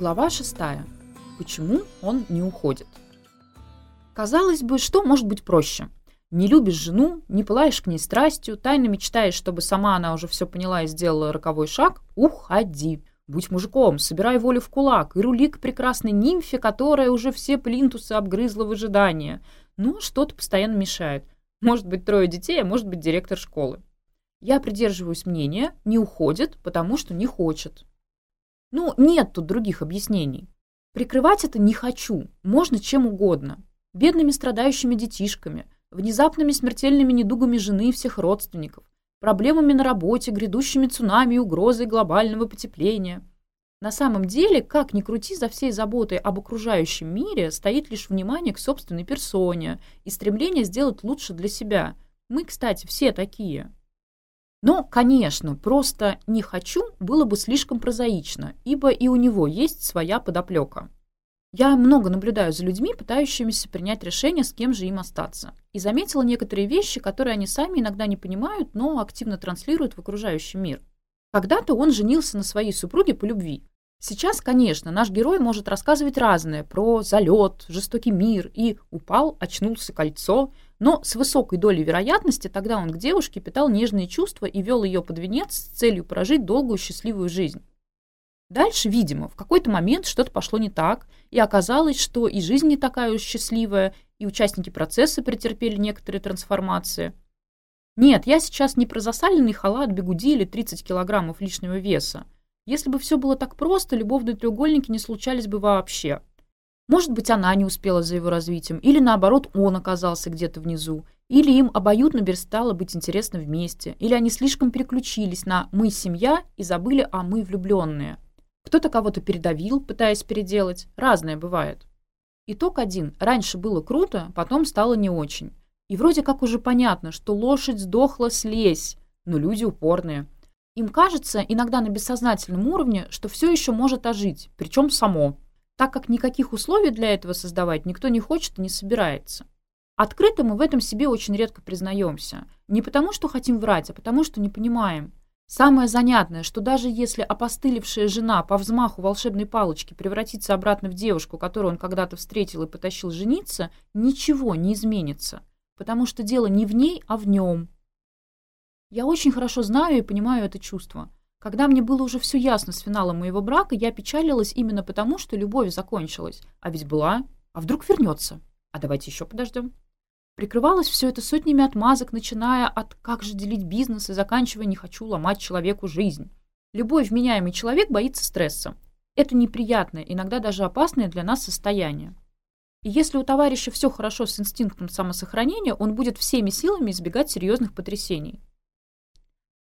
Глава 6. Почему он не уходит? Казалось бы, что может быть проще? Не любишь жену, не пылаешь к ней страстью, тайно мечтаешь, чтобы сама она уже все поняла и сделала роковой шаг – уходи. Будь мужиком, собирай волю в кулак и рули к прекрасной нимфе, которая уже все плинтусы обгрызла в ожидании. Но ну, а что-то постоянно мешает. Может быть, трое детей, а может быть, директор школы. Я придерживаюсь мнения, не уходит, потому что не хочет. Ну, нет тут других объяснений. Прикрывать это не хочу, можно чем угодно. Бедными страдающими детишками, внезапными смертельными недугами жены и всех родственников, проблемами на работе, грядущими цунами и угрозой глобального потепления. На самом деле, как ни крути, за всей заботой об окружающем мире стоит лишь внимание к собственной персоне и стремление сделать лучше для себя. Мы, кстати, все такие. Но, конечно, просто не хочу было бы слишком прозаично, ибо и у него есть своя подоплека. Я много наблюдаю за людьми, пытающимися принять решение, с кем же им остаться. И заметила некоторые вещи, которые они сами иногда не понимают, но активно транслируют в окружающий мир. Когда-то он женился на своей супруге по любви. Сейчас, конечно, наш герой может рассказывать разное про залет, жестокий мир и «упал, очнулся кольцо», но с высокой долей вероятности тогда он к девушке питал нежные чувства и вел ее под венец с целью прожить долгую счастливую жизнь. Дальше, видимо, в какой-то момент что-то пошло не так, и оказалось, что и жизнь не такая уж счастливая, и участники процесса претерпели некоторые трансформации. Нет, я сейчас не про засаленный халат, бегуди или 30 килограммов лишнего веса. Если бы все было так просто, любовные треугольники не случались бы вообще. Может быть, она не успела за его развитием, или наоборот, он оказался где-то внизу, или им обоюдно перестало быть интересно вместе, или они слишком переключились на «мы семья» и забыли о «мы влюбленные». Кто-то кого-то передавил, пытаясь переделать. Разное бывает. Итог один. Раньше было круто, потом стало не очень. И вроде как уже понятно, что лошадь сдохла слезь, но люди упорные. Им кажется, иногда на бессознательном уровне, что все еще может ожить, причем само так как никаких условий для этого создавать никто не хочет и не собирается. Открыто мы в этом себе очень редко признаемся. Не потому, что хотим врать, а потому, что не понимаем. Самое занятное, что даже если опостылевшая жена по взмаху волшебной палочки превратится обратно в девушку, которую он когда-то встретил и потащил жениться, ничего не изменится. Потому что дело не в ней, а в нем. Когда мне было уже все ясно с финалом моего брака, я печалилась именно потому, что любовь закончилась. А ведь была. А вдруг вернется? А давайте еще подождем. Прикрывалось все это сотнями отмазок, начиная от «как же делить бизнес» и заканчивая «не хочу ломать человеку жизнь». Любой вменяемый человек боится стресса. Это неприятное, иногда даже опасное для нас состояние. И если у товарища все хорошо с инстинктом самосохранения, он будет всеми силами избегать серьезных потрясений.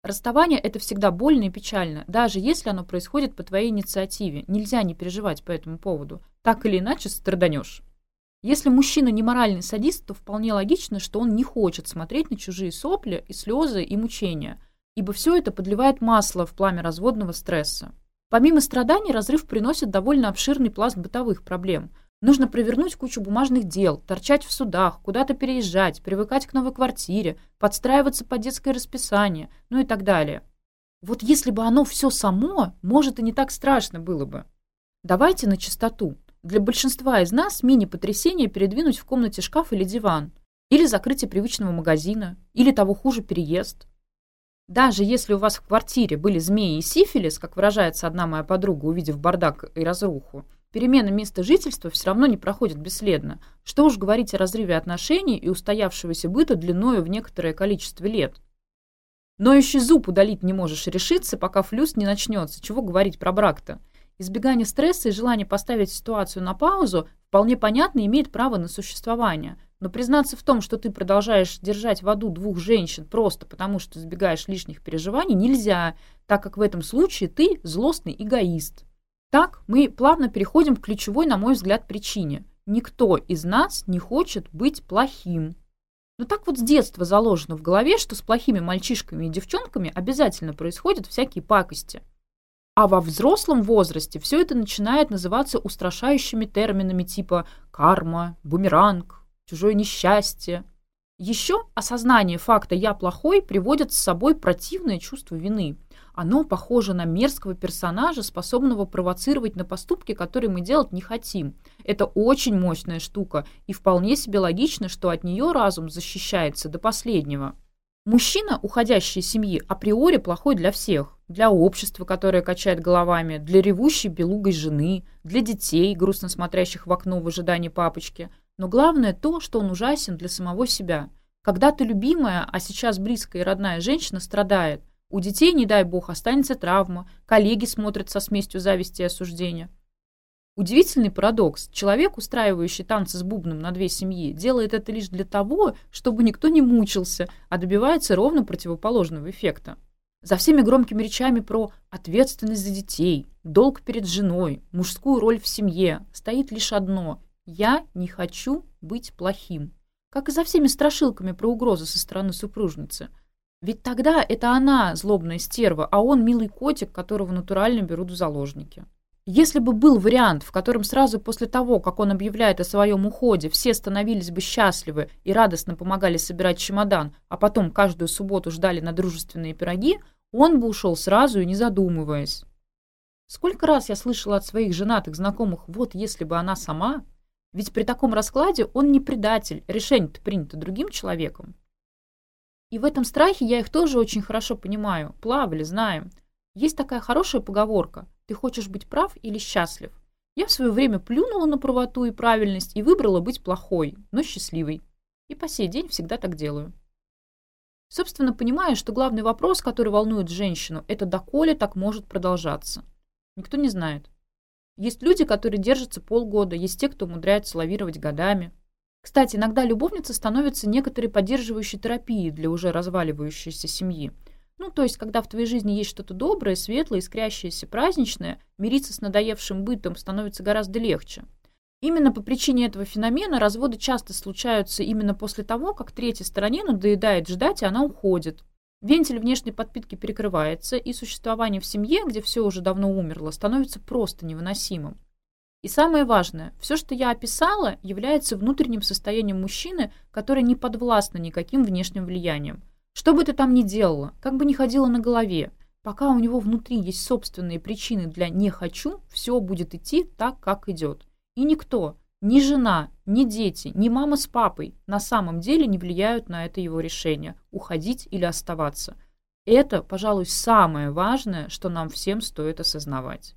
Расставание – это всегда больно и печально, даже если оно происходит по твоей инициативе. Нельзя не переживать по этому поводу. Так или иначе страданешь. Если мужчина не моральный садист, то вполне логично, что он не хочет смотреть на чужие сопли и слезы и мучения, ибо все это подливает масло в пламя разводного стресса. Помимо страданий, разрыв приносит довольно обширный пласт бытовых проблем – Нужно провернуть кучу бумажных дел, торчать в судах, куда-то переезжать, привыкать к новой квартире, подстраиваться под детское расписание, ну и так далее. Вот если бы оно все само, может, и не так страшно было бы. Давайте на чистоту. Для большинства из нас мини-потрясение передвинуть в комнате шкаф или диван, или закрытие привычного магазина, или того хуже переезд. Даже если у вас в квартире были змеи и сифилис, как выражается одна моя подруга, увидев бардак и разруху, Перемены места жительства все равно не проходят бесследно. Что уж говорить о разрыве отношений и устоявшегося быта длиною в некоторое количество лет. Ноющий зуб удалить не можешь решиться, пока флюс не начнется. Чего говорить про брак-то? Избегание стресса и желание поставить ситуацию на паузу вполне понятно имеет право на существование. Но признаться в том, что ты продолжаешь держать в аду двух женщин просто потому, что избегаешь лишних переживаний, нельзя, так как в этом случае ты злостный эгоист. Так, мы плавно переходим к ключевой, на мой взгляд, причине. Никто из нас не хочет быть плохим. Но ну, так вот с детства заложено в голове, что с плохими мальчишками и девчонками обязательно происходят всякие пакости. А во взрослом возрасте все это начинает называться устрашающими терминами типа карма, бумеранг, чужое несчастье, Еще осознание факта «я плохой» приводит с собой противное чувство вины – оно похоже на мерзкого персонажа, способного провоцировать на поступки, которые мы делать не хотим. Это очень мощная штука, и вполне себе логично, что от нее разум защищается до последнего. Мужчина, уходящий из семьи, априори плохой для всех. Для общества, которое качает головами, для ревущей белугой жены, для детей, грустно смотрящих в окно в ожидании папочки. Но главное то, что он ужасен для самого себя. Когда ты любимая, а сейчас близкая и родная женщина страдает, у детей, не дай бог, останется травма, коллеги смотрят со смесью зависти и осуждения. Удивительный парадокс. Человек, устраивающий танцы с бубном на две семьи, делает это лишь для того, чтобы никто не мучился, а добивается ровно противоположного эффекта. За всеми громкими речами про ответственность за детей, долг перед женой, мужскую роль в семье стоит лишь одно «я не хочу быть плохим». Как и за всеми страшилками про угрозы со стороны супружницы. Ведь тогда это она злобная стерва, а он милый котик, которого натурально берут в заложники. Если бы был вариант, в котором сразу после того, как он объявляет о своем уходе, все становились бы счастливы и радостно помогали собирать чемодан, а потом каждую субботу ждали на дружественные пироги, он бы ушел сразу и не задумываясь. Сколько раз я слышала от своих женатых знакомых, вот Ведь при таком раскладе он не предатель, решение принято другим человеком. И в этом страхе я их тоже очень хорошо понимаю, плавали, знаем. Есть такая хорошая поговорка «ты хочешь быть прав или счастлив?». Я в свое время плюнула на правоту и правильность и выбрала быть плохой, но счастливой. И по сей день всегда так делаю. Собственно, понимаю, что главный вопрос, который волнует женщину, это доколе так может продолжаться. Никто не знает. Есть люди, которые держатся полгода, есть те, кто умудряется лавировать годами. Кстати, иногда любовница становится некоторой поддерживающей терапией для уже разваливающейся семьи – ну, то есть, когда в твоей жизни есть что-то доброе, светлое, искрящееся, праздничное, мириться с надоевшим бытом становится гораздо легче. Именно по причине этого феномена разводы часто случаются именно после того, как третьей стороне надоедает ждать, и она уходит. Вентиль внешней подпитки перекрывается, и существование в семье, где все уже давно умерло, становится просто невыносимым. И самое важное, все, что я описала, является внутренним состоянием мужчины, которое не подвластно никаким внешним влияниям. Что бы ты там ни делала, как бы ни ходила на голове, пока у него внутри есть собственные причины для «не хочу», все будет идти так, как идет. И никто, ни жена, ни дети, ни мама с папой на самом деле не влияют на это его решение – уходить или оставаться. Это, пожалуй, самое важное, что нам всем стоит осознавать.